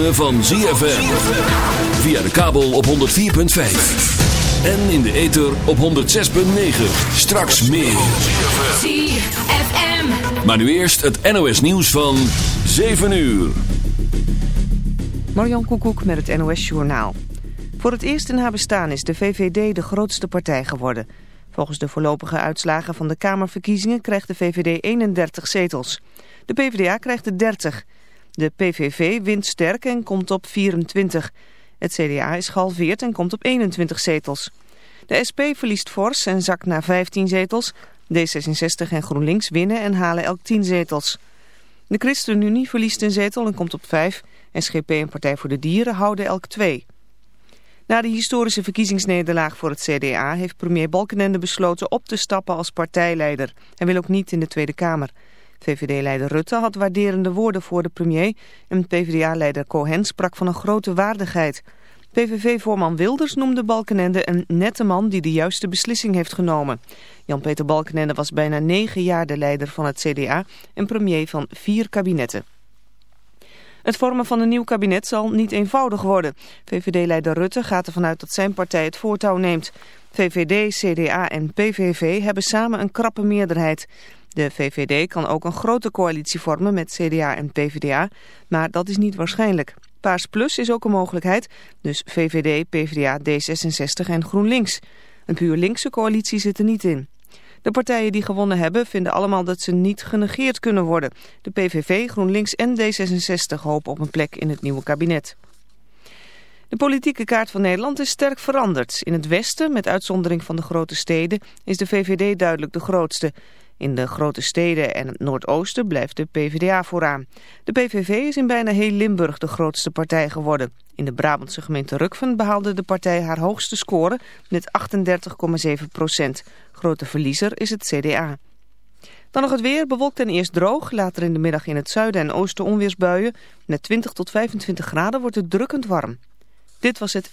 ritme van ZFM. Via de kabel op 104.5. En in de ether op 106.9. Straks meer. ZFM. Maar nu eerst het NOS nieuws van 7 uur. Marjan Koekoek met het NOS Journaal. Voor het eerst in haar bestaan is de VVD de grootste partij geworden. Volgens de voorlopige uitslagen van de Kamerverkiezingen krijgt de VVD 31 zetels. De PvdA krijgt er 30. De PVV wint sterk en komt op 24. Het CDA is gehalveerd en komt op 21 zetels. De SP verliest fors en zakt naar 15 zetels. D66 en GroenLinks winnen en halen elk 10 zetels. De ChristenUnie verliest een zetel en komt op 5. SGP en Partij voor de Dieren houden elk 2. Na de historische verkiezingsnederlaag voor het CDA heeft premier Balkenende besloten op te stappen als partijleider. Hij wil ook niet in de Tweede Kamer. VVD-leider Rutte had waarderende woorden voor de premier en PvdA-leider Cohen sprak van een grote waardigheid. PVV-voorman Wilders noemde Balkenende een nette man die de juiste beslissing heeft genomen. Jan-Peter Balkenende was bijna negen jaar de leider van het CDA en premier van vier kabinetten. Het vormen van een nieuw kabinet zal niet eenvoudig worden. VVD-leider Rutte gaat ervan uit dat zijn partij het voortouw neemt. VVD, CDA en PVV hebben samen een krappe meerderheid. De VVD kan ook een grote coalitie vormen met CDA en PvdA, maar dat is niet waarschijnlijk. Paars Plus is ook een mogelijkheid, dus VVD, PvdA, D66 en GroenLinks. Een puur linkse coalitie zit er niet in. De partijen die gewonnen hebben vinden allemaal dat ze niet genegeerd kunnen worden. De PVV, GroenLinks en D66 hopen op een plek in het nieuwe kabinet. De politieke kaart van Nederland is sterk veranderd. In het westen, met uitzondering van de grote steden, is de VVD duidelijk de grootste. In de grote steden en het noordoosten blijft de PvdA vooraan. De PVV is in bijna heel Limburg de grootste partij geworden. In de Brabantse gemeente Rukven behaalde de partij haar hoogste score met 38,7 procent. Grote verliezer is het CDA. Dan nog het weer, bewolkt en eerst droog. Later in de middag in het zuiden en oosten onweersbuien. Met 20 tot 25 graden wordt het drukkend warm. Dit was het...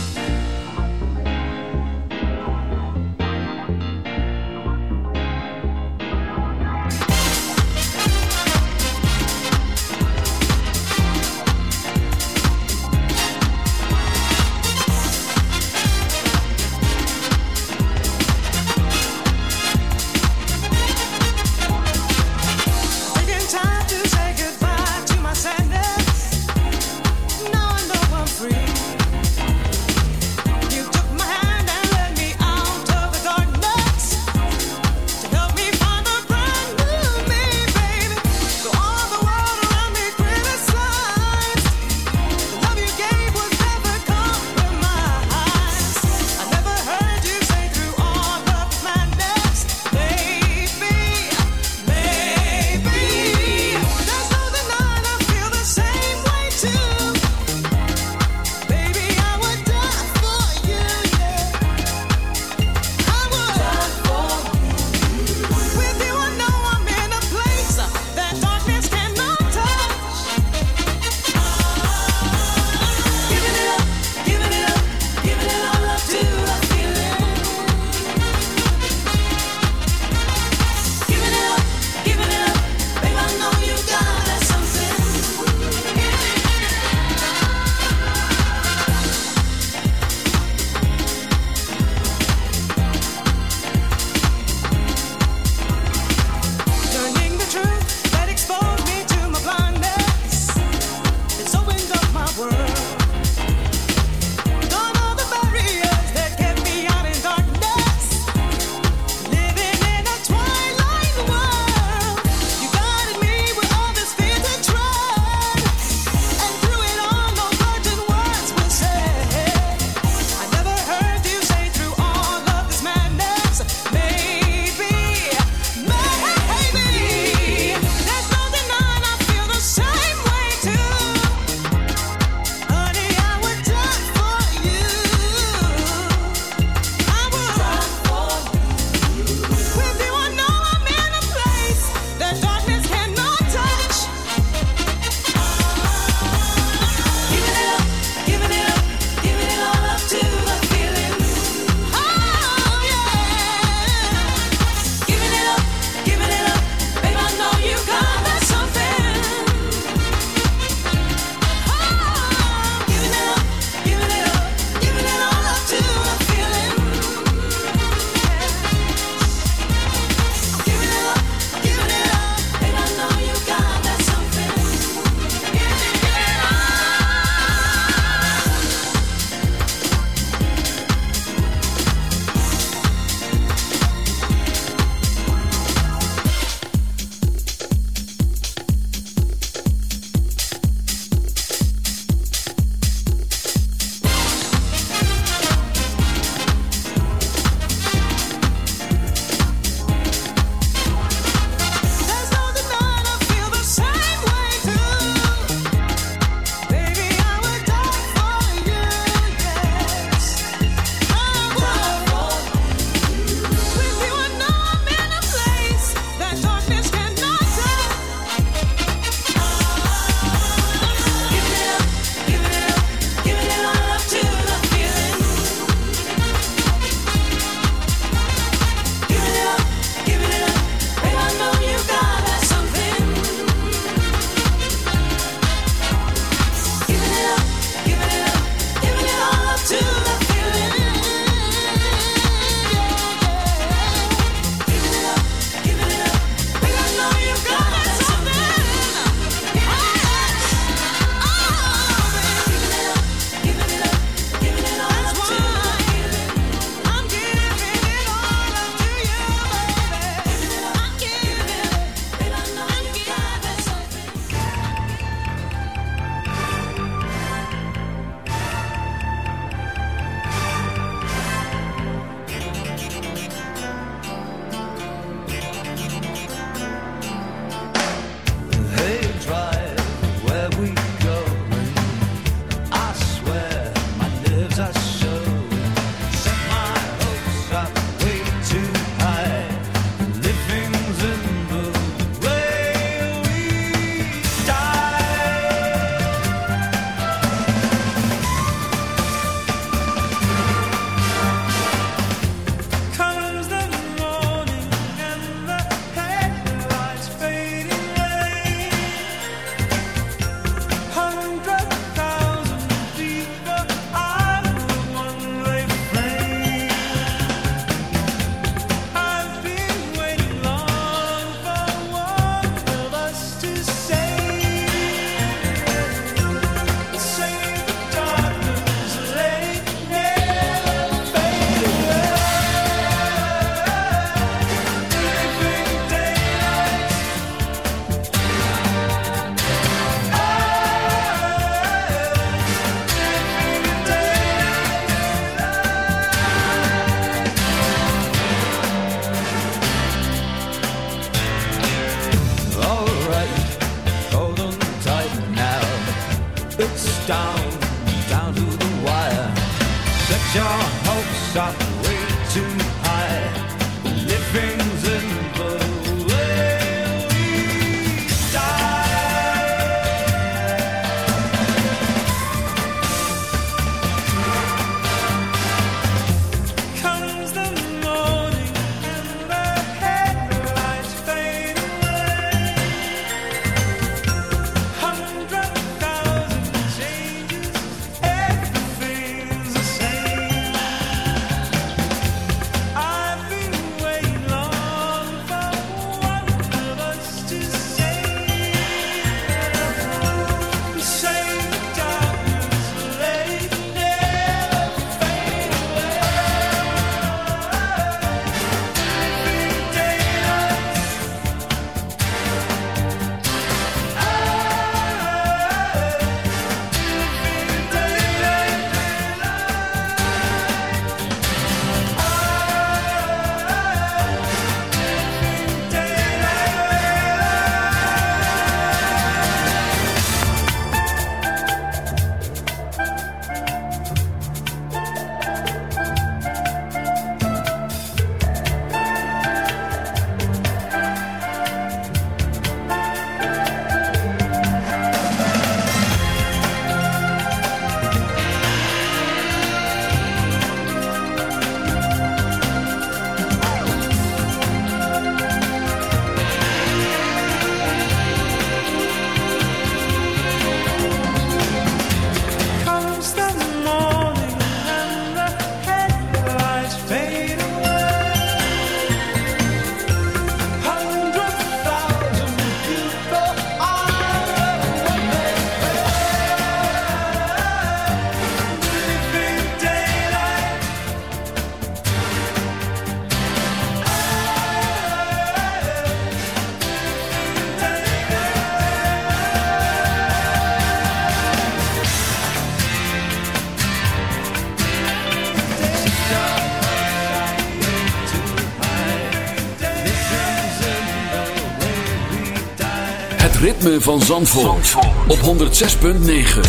Ritme van Zandvoort, op 106.9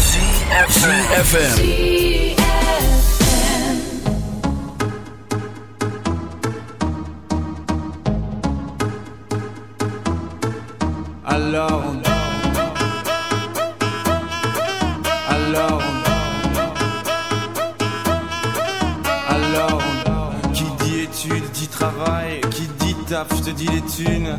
CFM Alors on Alors on Alors Qui dit études dit travail Qui dit taf te dit les thunes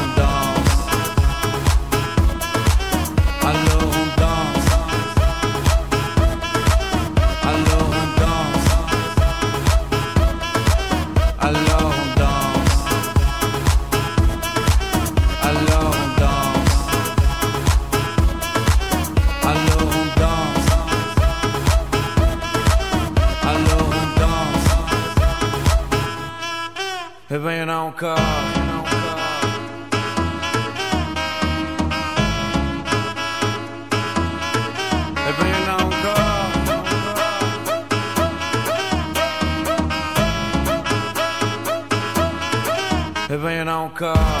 Come.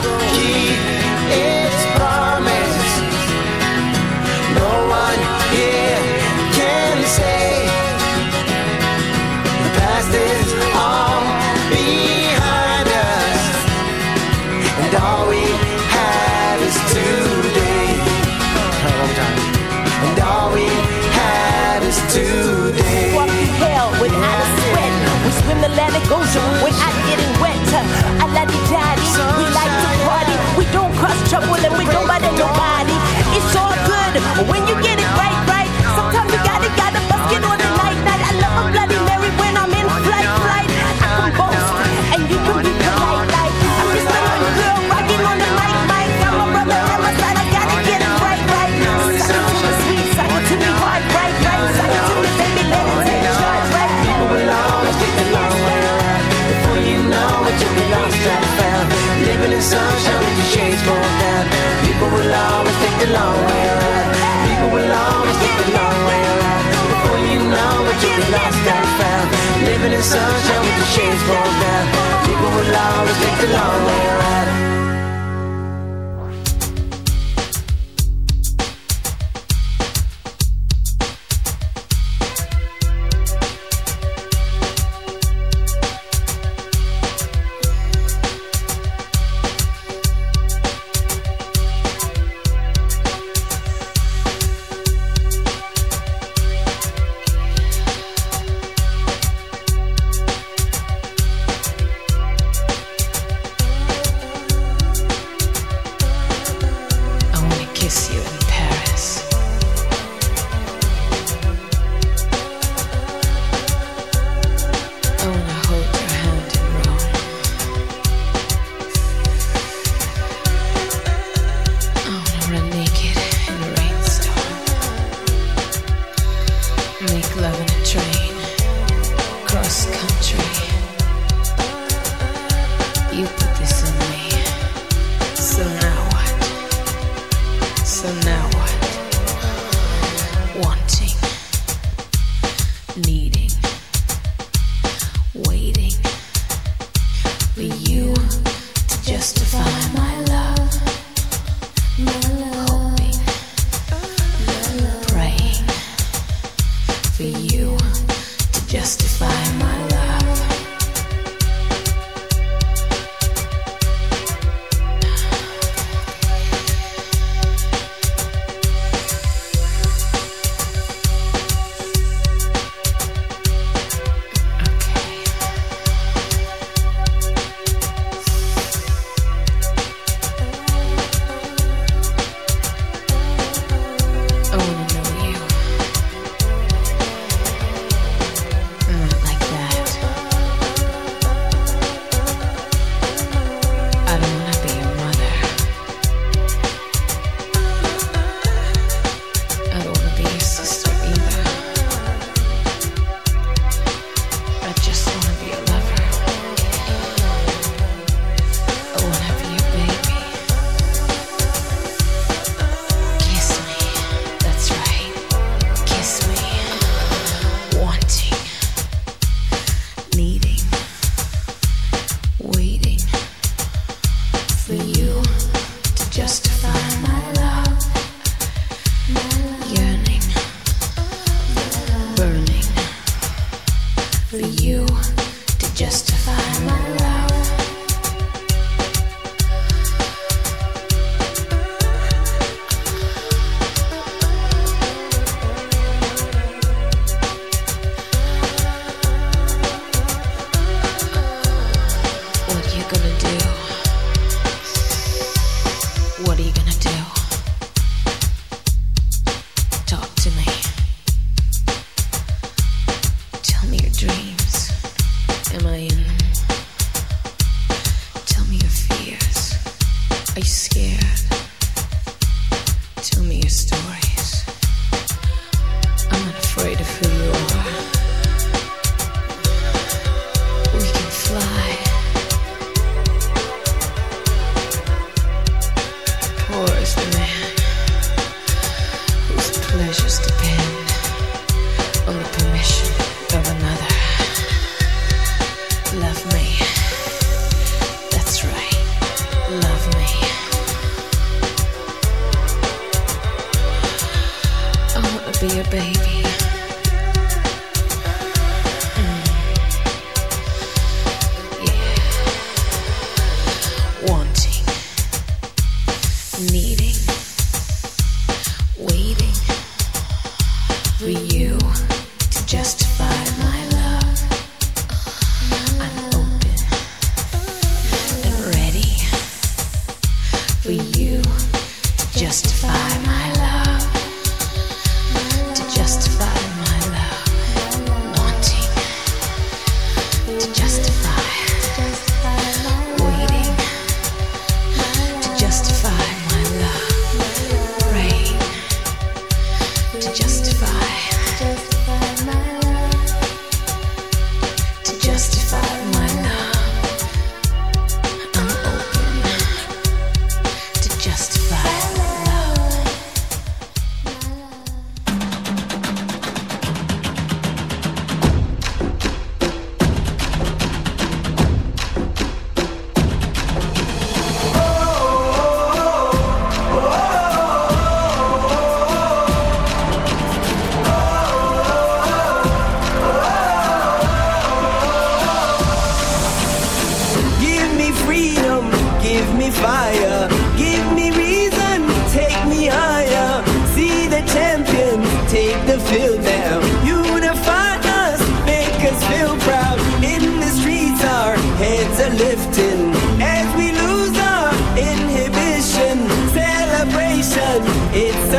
than an ocean when I'm getting wetter. I love di daddy, we like to party. We don't cross trouble and we don't bother nobody. It's all good when you get it right. the sunshine with the shades pulled down. People will always take the long way.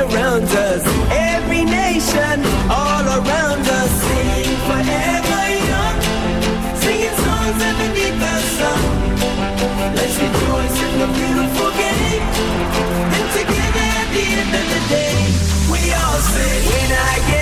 around us, every nation all around us, sing forever young, singing songs underneath the sun. Let's rejoice in the beautiful game, and together at the end of the day, we all sing. When I get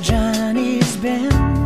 Johnny's been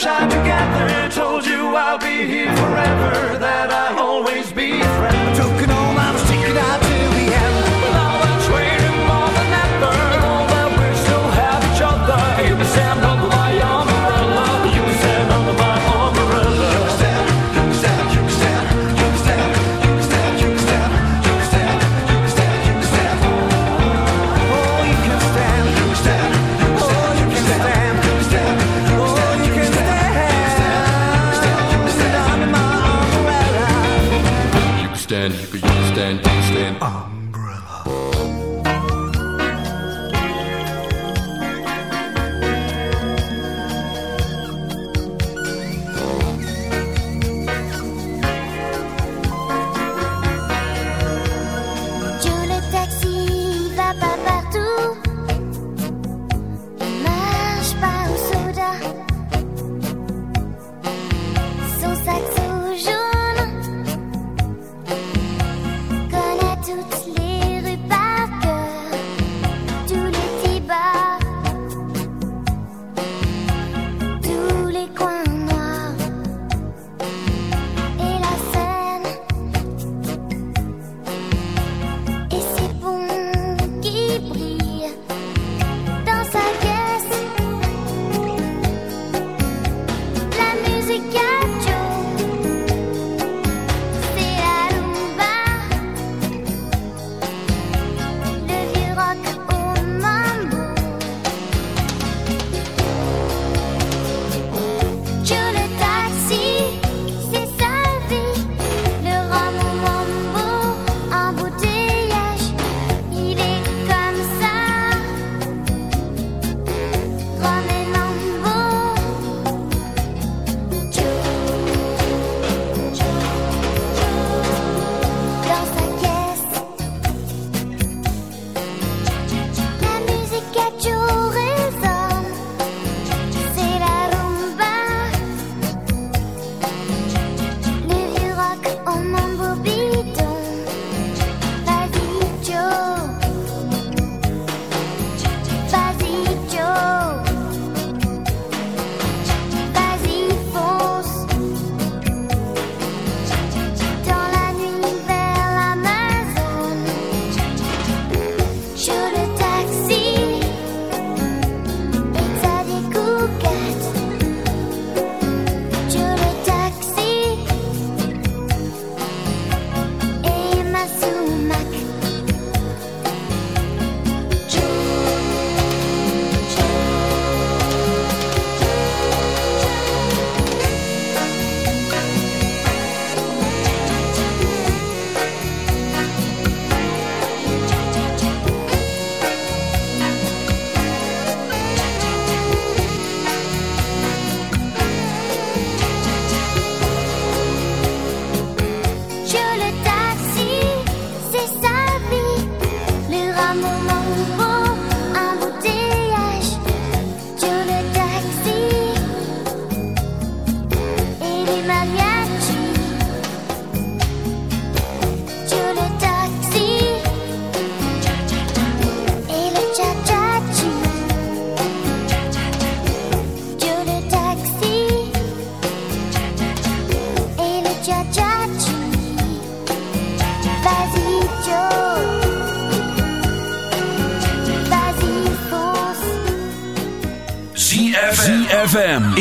shine again.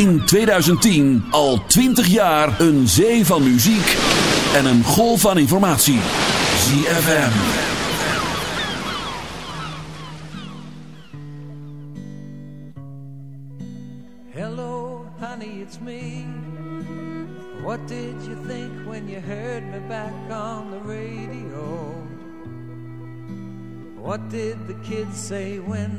In 2010 al 20 jaar een zee van muziek en een golf van informatie. ZFM. Hello, honey, it's me. What did you think when you heard me back on the radio? What did the kids say when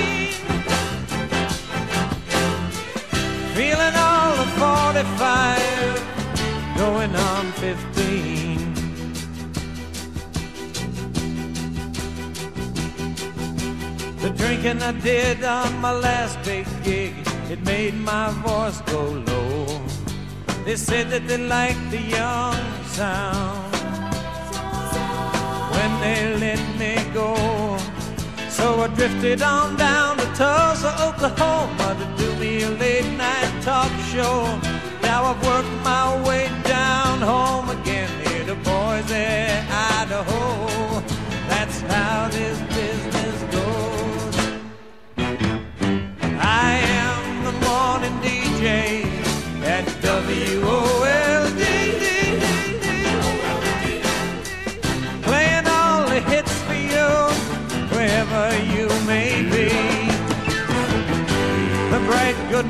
Feeling all the 45, going on 15. The drinking I did on my last big gig, it made my voice go low. They said that they liked the young sound when they let me go. So I drifted on down Tulsa, Oklahoma to do me a late night talk show. Now I've worked my way down home again here to Boise, Idaho. That's how this business goes. I am the morning DJ at WOLD.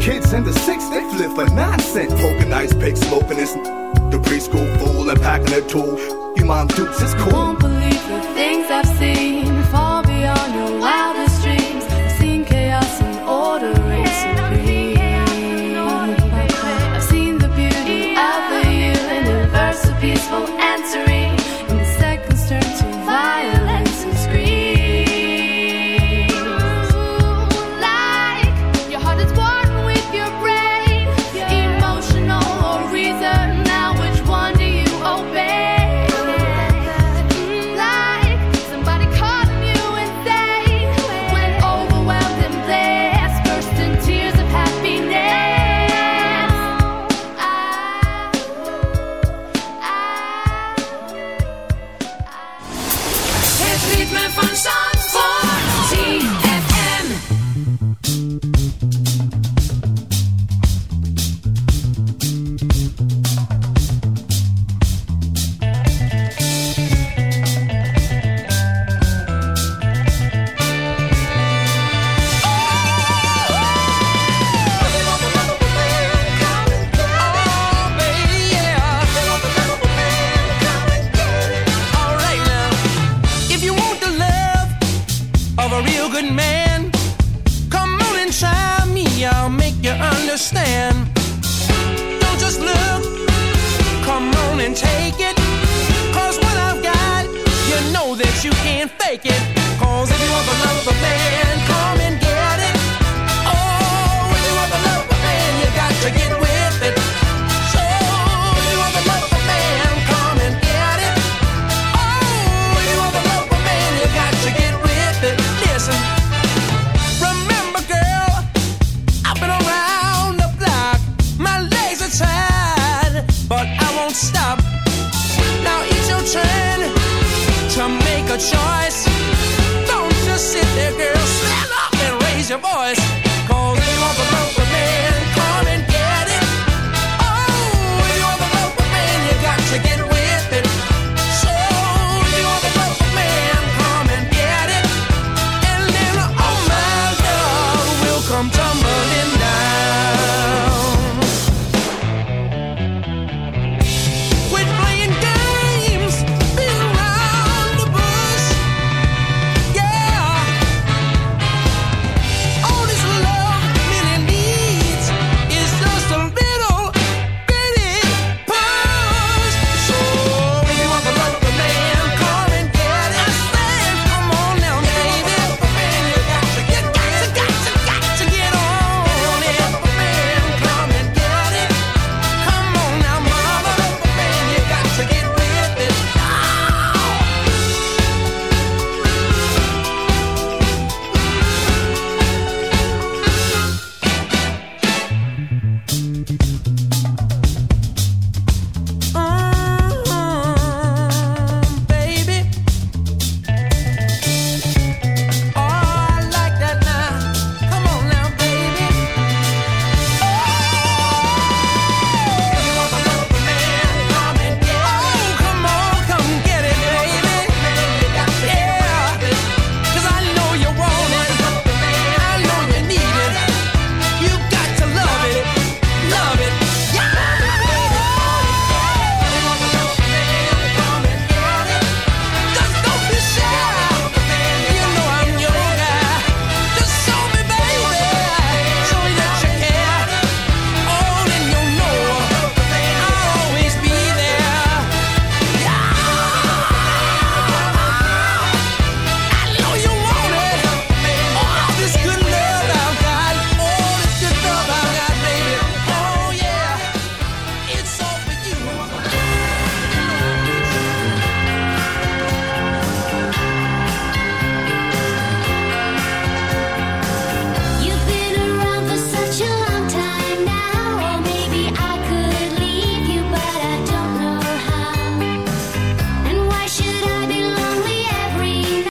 Kids in the six, they flip for nonsense. Poking ice pick, smoking this. The preschool fool and packing a tool. You mom dukes, it's cool. Won't believe the things I've seen